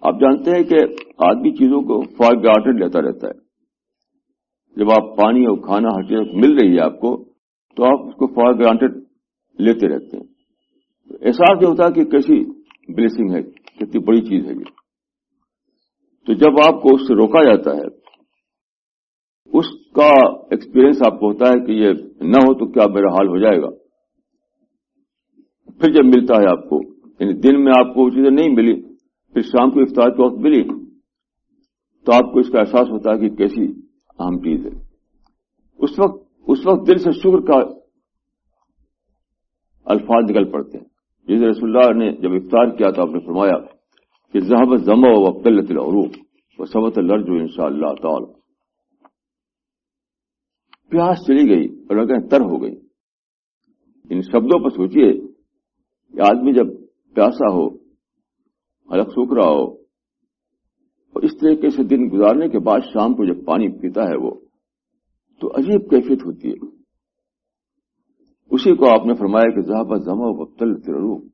آپ جانتے ہیں کہ آدمی چیزوں کو فار گارڈن لیتا رہتا ہے۔ جب آپ پانی اور کھانا ہر چیز مل رہی ہے آپ کو، تو آپ اس کو فار گرانٹیڈ لیتے رہتے ہیں۔ احساس یہ ہوتا ہے کہ کیسی بلیسنگ ہے، کتنی بڑی چیز ہے یہ۔ تو جب آپ کو اس سے روکا جاتا ہے، اس کا ایکسپیرئنس آپ کو ہوتا ہے کہ یہ نہ ہو تو کیا میرا حال ہو جائے گا۔ پھر جب ملتا ہے آپ کو یعنی دن میں آپ کو وہ چیزیں نہیں ملی پھر شام کو افطار کے وقت ملی تو آپ کو اس کا احساس ہوتا ہے کہ کیسی اہم چیز ہے۔ اس وقت اس وقت دل سے شکر کا الفاظ نکل پڑتے ہیں۔ جیسے رسول اللہ نے جب افطار کیا تو آپ نے فرمایا کہ ذہب زما و قلت العروف و سبت لرج ان شاء اللہ تعالی۔ پیاس چلی گئی اور اگر تر ہو گئی۔ ان شبدوں پر سوچیے کہ آدمی جب پیاسا ہو حلق سوکھ رہا ہو۔ اور اس طریقے سے دن گزارنے کے بعد شام کو جب پانی پیتا ہے وہ، تو عجیب کیفیت ہوتی ہے۔ اسی کو آپ نے فرمایا کہ زہابہ زما وقتل ترو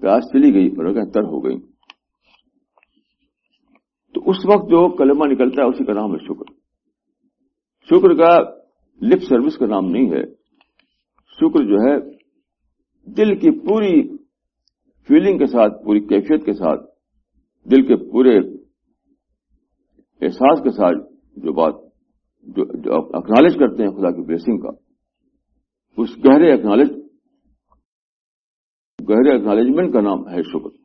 پیاس چلی گئی اور تر ہو گئی تو اس وقت جو کلمہ نکلتا ہے اسی کا نام ہے شکر۔ شکر کا لپ سروس کا نام نہیں ہے۔ شکر جو ہے دل کی پوری فیلنگ کے ساتھ، پوری کیفیت کے ساتھ، دل کے پورے احساس کے ساتھ جو بات، جو اکنالج کرتے ہیں خدا کی بلیسنگ کا، اس گہرے اکنالج گہرے اکنالجمنٹ کا نام ہے شکر۔